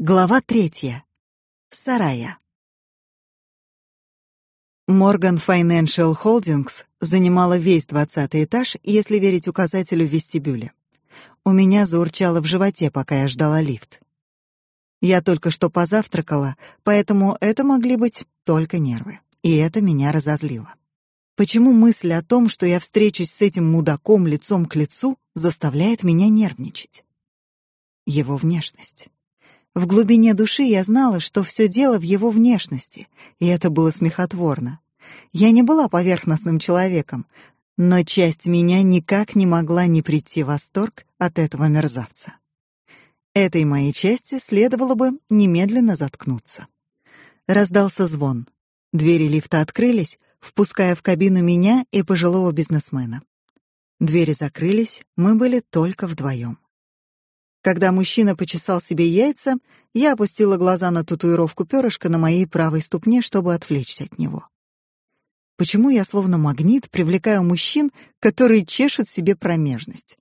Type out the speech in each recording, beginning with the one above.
Глава третья. Сарая. Morgan Financial Holdings занимала весь двадцатый этаж, если верить указателю в вестибюле. У меня заурчало в животе, пока я ждала лифт. Я только что позавтракала, поэтому это могли быть только нервы, и это меня разозлило. Почему мысль о том, что я встречусь с этим мудаком лицом к лицу, заставляет меня нервничать? Его внешность. В глубине души я знала, что все дело в его внешности, и это было смехотворно. Я не была поверхностным человеком, но часть меня никак не могла не прийти в восторг от этого мерзавца. Этой моей части следовало бы немедленно заткнуться. Раздался звон. Двери лифта открылись, впуская в кабину меня и пожилого бизнесмена. Двери закрылись, мы были только вдвоем. Когда мужчина почесал себе яйца, я опустила глаза на татуировку перышка на моей правой ступне, чтобы отвлечься от него. Почему я словно магнит привлекаю мужчин, которые чешут себе промежность?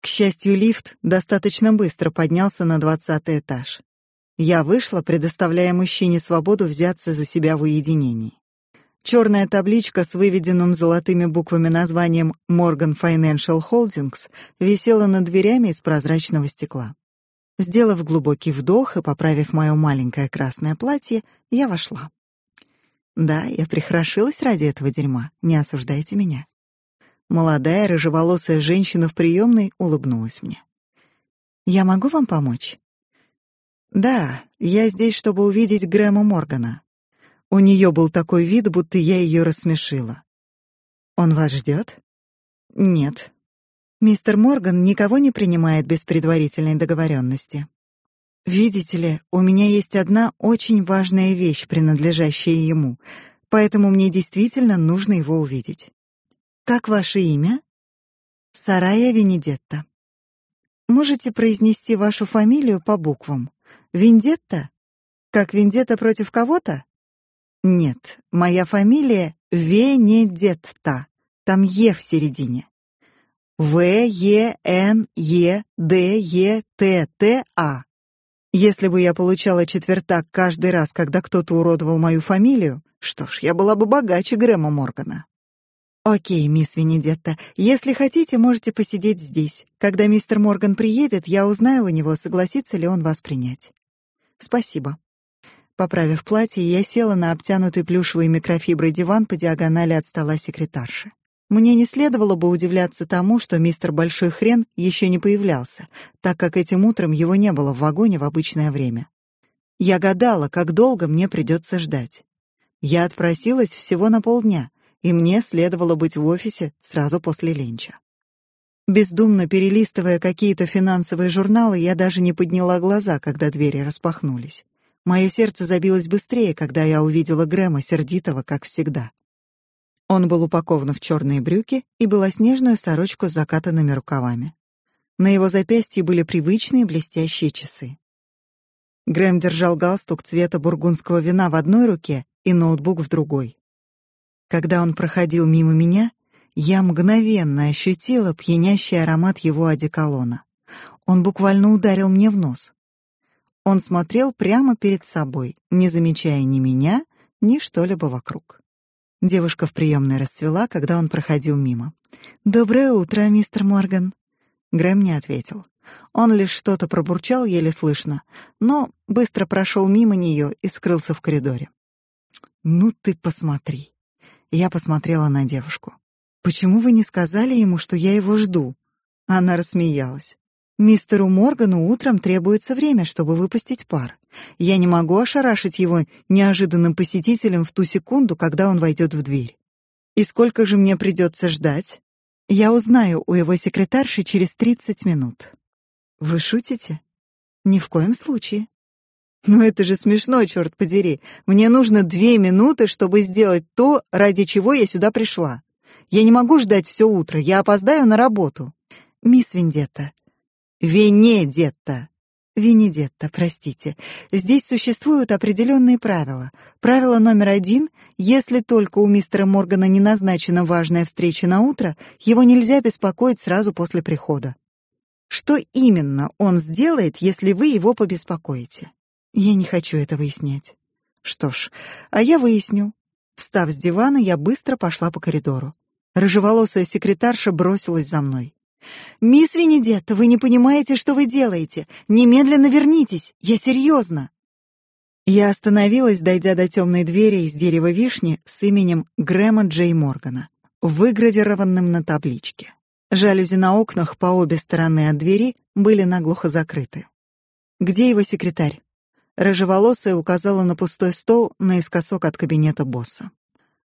К счастью, лифт достаточно быстро поднялся на двадцатый этаж. Я вышла, предоставляя мужчине свободу взяться за себя в уединении. Черная табличка с выведенным золотыми буквами названием Morgan Financial Holdings висела над дверями из прозрачного стекла. Сделав глубокий вдох и поправив мое маленькое красное платье, я вошла. Да, я прихорошилась ради этого дерьма, не осуждайте меня. Молодая рыжеволосая женщина в приемной улыбнулась мне. Я могу вам помочь? Да, я здесь, чтобы увидеть Грэма Моргана. У нее был такой вид, будто я ее рассмешила. Он вас ждет? Нет. Мистер Морган никого не принимает без предварительной договоренности. Видите ли, у меня есть одна очень важная вещь, принадлежащая ему, поэтому мне действительно нужно его увидеть. Как ваше имя? Сарая Венедетта. Можете произнести вашу фамилию по буквам? Вендетта? Как вендетта против кого-то? Нет, моя фамилия Венедетта. Там Е в середине. В Е Н Е Д Е Т Т А. Если бы я получала четвертак каждый раз, когда кто-то уродовал мою фамилию, что ж, я была бы богаче Грэма Моргана. О'кей, мисс Венедетта, если хотите, можете посидеть здесь. Когда мистер Морган приедет, я узнаю у него, согласится ли он вас принять. Спасибо. Поправив платье, я села на обтянутый плюшевой микрофиброй диван по диагонали от стола секретарши. Мне не следовало бы удивляться тому, что мистер Большой Хрен еще не появлялся, так как этим утром его не было в вагоне в обычное время. Я гадала, как долго мне придется ждать. Я отпросилась всего на полдня, и мне следовало быть в офисе сразу после ленча. Бездумно перелистывая какие-то финансовые журналы, я даже не подняла глаза, когда двери распахнулись. Мое сердце забилось быстрее, когда я увидела Грэма сердитого, как всегда. Он был упакован в черные брюки и белоснежную сорочку с закатанными рукавами. На его запястье были привычные блестящие часы. Грэм держал галстук цвета бургундского вина в одной руке и ноутбук в другой. Когда он проходил мимо меня, я мгновенно ощутила пьянящий аромат его одеколона. Он буквально ударил мне в нос. Он смотрел прямо перед собой, не замечая ни меня, ни что-либо вокруг. Девушка в приемной расцвела, когда он проходил мимо. «Доброе утро, мистер Морган». Грэм не ответил. Он лишь что-то пробурчал еле слышно, но быстро прошел мимо нее и скрылся в коридоре. «Ну ты посмотри». Я посмотрела на девушку. «Почему вы не сказали ему, что я его жду?» Она рассмеялась. Мистеру Моргану утром требуется время, чтобы выпустить пар. Я не могу ошарашить его неожиданным посетителем в ту секунду, когда он войдет в дверь. И сколько же мне придется ждать? Я узнаю у его секретарши через 30 минут. Вы шутите? Ни в коем случае. Ну это же смешно, черт подери. Мне нужно две минуты, чтобы сделать то, ради чего я сюда пришла. Я не могу ждать все утро, я опоздаю на работу. Мисс Вендетта, Венедетта. Венедетта, простите. Здесь существуют определенные правила. Правило номер один: если только у мистера Моргана не назначена важная встреча на утро, его нельзя беспокоить сразу после прихода. Что именно он сделает, если вы его побеспокоите? Я не хочу это выяснять. Что ж, а я выясню. Встав с дивана, я быстро пошла по коридору. Рыжеволосая секретарша бросилась за мной. «Мисс Венедетта, вы не понимаете, что вы делаете. Немедленно вернитесь. Я серьезно». Я остановилась, дойдя до темной двери из дерева вишни с именем Грэма Джей Моргана, выгравированным на табличке. Жалюзи на окнах по обе стороны от двери были наглухо закрыты. «Где его секретарь?» Рыжеволосая указала на пустой стол наискосок от кабинета босса.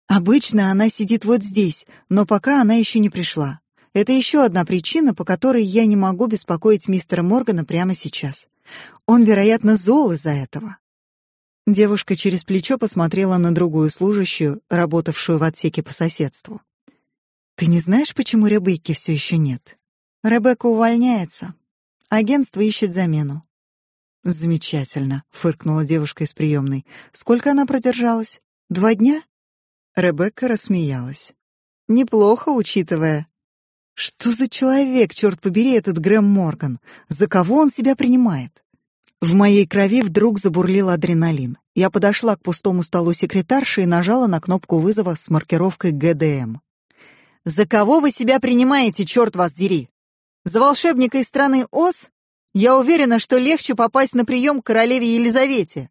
«Обычно она сидит вот здесь, но пока она еще не пришла. Это еще одна причина, по которой я не могу беспокоить мистера Моргана прямо сейчас. Он, вероятно, зол из-за этого. Девушка через плечо посмотрела на другую служащую, работавшую в отсеке по соседству. Ты не знаешь, почему Ребекки все еще нет? Ребекка увольняется. Агентство ищет замену. Замечательно, фыркнула девушка из приемной. Сколько она продержалась? Два дня? Ребекка рассмеялась. Неплохо, учитывая, что за человек, черт побери, этот Грэм Морган? За кого он себя принимает? В моей крови вдруг забурлил адреналин. Я подошла к пустому столу секретарши и нажала на кнопку вызова с маркировкой ГДМ. «За кого вы себя принимаете, черт вас дери? За волшебника из страны Оз? Я уверена, что легче попасть на прием к королеве Елизавете».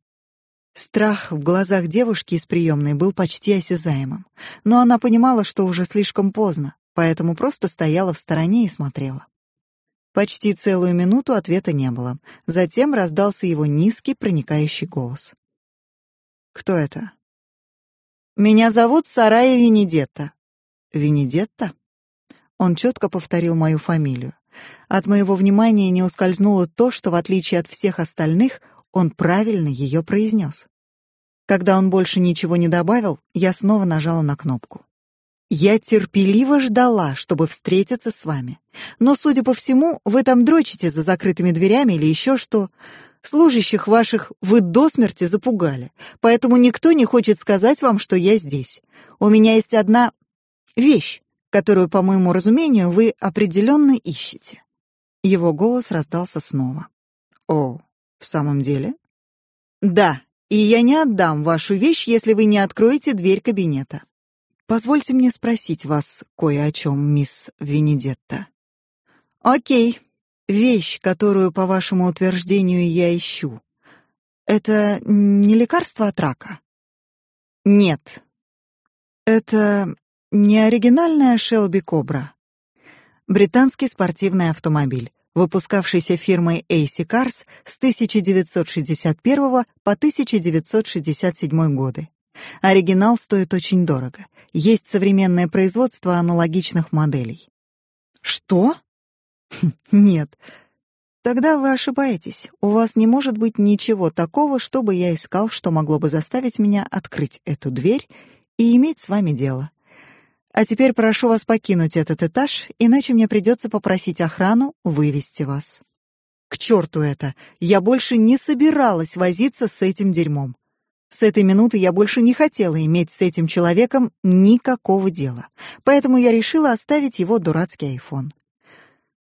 Страх в глазах девушки из приемной был почти осязаемым, но она понимала, что уже слишком поздно поэтому просто стояла в стороне и смотрела. Почти целую минуту ответа не было. Затем раздался его низкий, проникающий голос. «Кто это?» «Меня зовут Сарая Венедетта». «Венедетта?» Он четко повторил мою фамилию. От моего внимания не ускользнуло то, что, в отличие от всех остальных, он правильно ее произнес. Когда он больше ничего не добавил, я снова нажала на кнопку. Я терпеливо ждала, чтобы встретиться с вами. Но, судя по всему, вы там дрочите за закрытыми дверями или еще что. Служащих ваших вы до смерти запугали, поэтому никто не хочет сказать вам, что я здесь. У меня есть одна вещь, которую, по моему разумению, вы определенно ищете. Его голос раздался снова. О, в самом деле? Да, и я не отдам вашу вещь, если вы не откроете дверь кабинета. Позвольте мне спросить вас кое о чем, мисс Венедетта. Окей. Вещь, которую, по вашему утверждению, я ищу. Это не лекарство от рака? Нет. Это не оригинальная Shelby Cobra. Британский спортивный автомобиль, выпускавшийся фирмой AC Cars с 1961 по 1967 годы. Оригинал стоит очень дорого. Есть современное производство аналогичных моделей. Что? Нет. Тогда вы ошибаетесь. У вас не может быть ничего такого, чтобы я искал, что могло бы заставить меня открыть эту дверь и иметь с вами дело. А теперь прошу вас покинуть этот этаж, иначе мне придется попросить охрану вывести вас. К черту это! Я больше не собиралась возиться с этим дерьмом. С этой минуты я больше не хотела иметь с этим человеком никакого дела, поэтому я решила оставить его дурацкий айфон.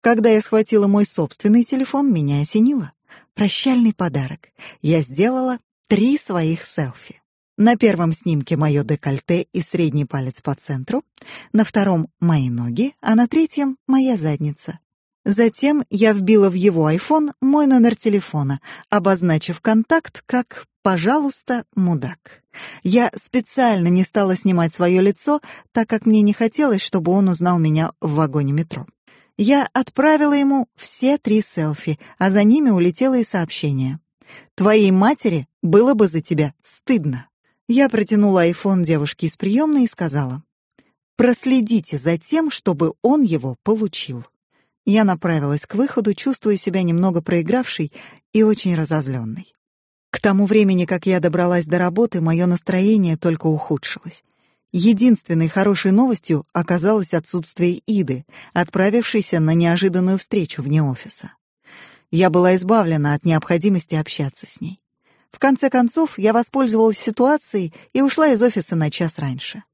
Когда я схватила мой собственный телефон, меня осенило. Прощальный подарок. Я сделала три своих селфи. На первом снимке мое декольте и средний палец по центру, на втором — мои ноги, а на третьем — моя задница. Затем я вбила в его iPhone мой номер телефона, обозначив контакт как «пожалуйста, мудак». Я специально не стала снимать свое лицо, так как мне не хотелось, чтобы он узнал меня в вагоне метро. Я отправила ему все три селфи, а за ними улетело и сообщение. «Твоей матери было бы за тебя стыдно». Я протянула iPhone девушке из приемной и сказала, «Проследите за тем, чтобы он его получил». Я направилась к выходу, чувствуя себя немного проигравшей и очень разозленной. К тому времени, как я добралась до работы, мое настроение только ухудшилось. Единственной хорошей новостью оказалось отсутствие Иды, отправившейся на неожиданную встречу вне офиса. Я была избавлена от необходимости общаться с ней. В конце концов, я воспользовалась ситуацией и ушла из офиса на час раньше.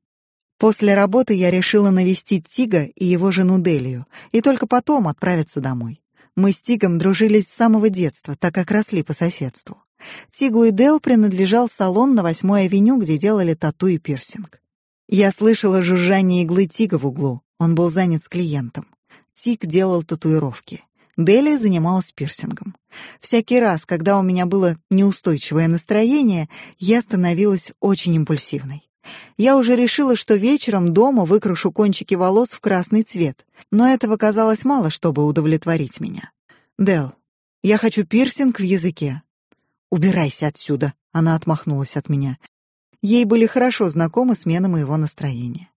После работы я решила навестить Тига и его жену Делию, и только потом отправиться домой. Мы с Тигом дружили с самого детства, так как росли по соседству. Тигу и Дел принадлежал салон на Восьмой авеню, где делали тату и пирсинг. Я слышала жужжание иглы Тига в углу. Он был занят с клиентом. Тиг делал татуировки. Дели занималась пирсингом. Всякий раз, когда у меня было неустойчивое настроение, я становилась очень импульсивной. Я уже решила, что вечером дома выкрашу кончики волос в красный цвет, но этого казалось мало, чтобы удовлетворить меня. Дел, я хочу пирсинг в языке. Убирайся отсюда, она отмахнулась от меня. Ей были хорошо знакомы смены моего настроения.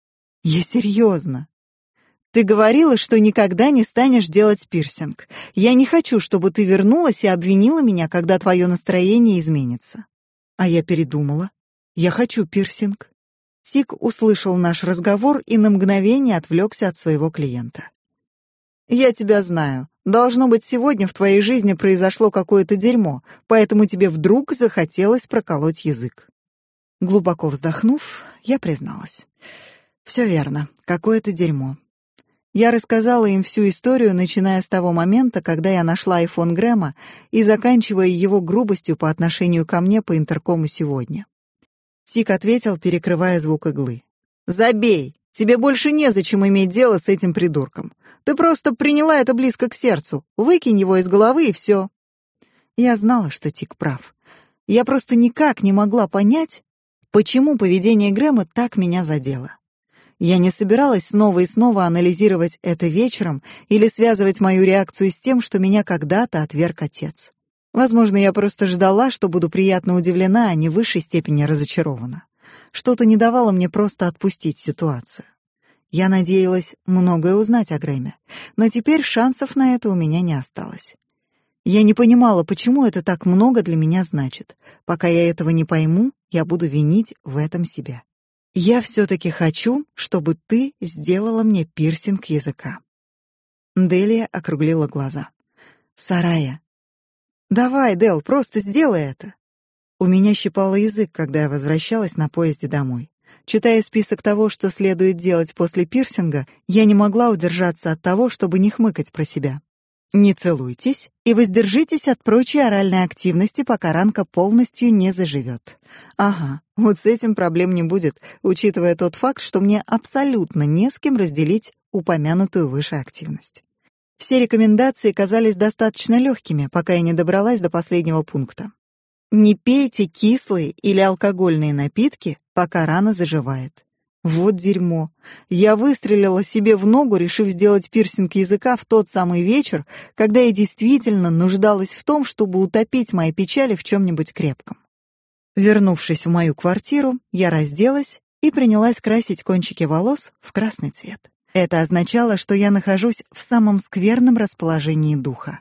Я серьезно. Ты говорила, что никогда не станешь делать пирсинг. Я не хочу, чтобы ты вернулась и обвинила меня, когда твое настроение изменится. А я передумала. Я хочу пирсинг. Сик услышал наш разговор и на мгновение отвлекся от своего клиента. Я тебя знаю. Должно быть, сегодня в твоей жизни произошло какое-то дерьмо, поэтому тебе вдруг захотелось проколоть язык. Глубоко вздохнув, я призналась: все верно, какое-то дерьмо. Я рассказала им всю историю, начиная с того момента, когда я нашла айфон Грэма, и заканчивая его грубостью по отношению ко мне по интеркому сегодня. Тик ответил, перекрывая звук иглы. «Забей! Тебе больше незачем иметь дело с этим придурком. Ты просто приняла это близко к сердцу. Выкинь его из головы и все». Я знала, что Тик прав. Я просто никак не могла понять, почему поведение Грэма так меня задело. Я не собиралась снова и снова анализировать это вечером или связывать мою реакцию с тем, что меня когда-то отверг отец. Возможно, я просто ждала, что буду приятно удивлена, а не в высшей степени разочарована. Что-то не давало мне просто отпустить ситуацию. Я надеялась многое узнать о Грэме, но теперь шансов на это у меня не осталось. Я не понимала, почему это так много для меня значит. Пока я этого не пойму, я буду винить в этом себя. Я все-таки хочу, чтобы ты сделала мне пирсинг языка. Делия округлила глаза. Сарая. Давай, Дел, просто сделай это. У меня щипало язык, когда я возвращалась на поезде домой. Читая список того, что следует делать после пирсинга, я не могла удержаться от того, чтобы не хмыкать про себя. Не целуйтесь и воздержитесь от прочей оральной активности, пока ранка полностью не заживет. Ага, вот с этим проблем не будет, учитывая тот факт, что мне абсолютно не с кем разделить упомянутую выше активность. Все рекомендации казались достаточно легкими, пока я не добралась до последнего пункта. Не пейте кислые или алкогольные напитки, пока рана заживает. Вот дерьмо. Я выстрелила себе в ногу, решив сделать пирсинг языка в тот самый вечер, когда я действительно нуждалась в том, чтобы утопить мои печали в чем-нибудь крепком. Вернувшись в мою квартиру, я разделась и принялась красить кончики волос в красный цвет. Это означало, что я нахожусь в самом скверном расположении духа.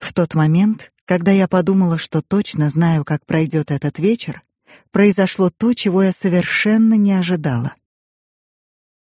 В тот момент, когда я подумала, что точно знаю, как пройдет этот вечер, произошло то, чего я совершенно не ожидала —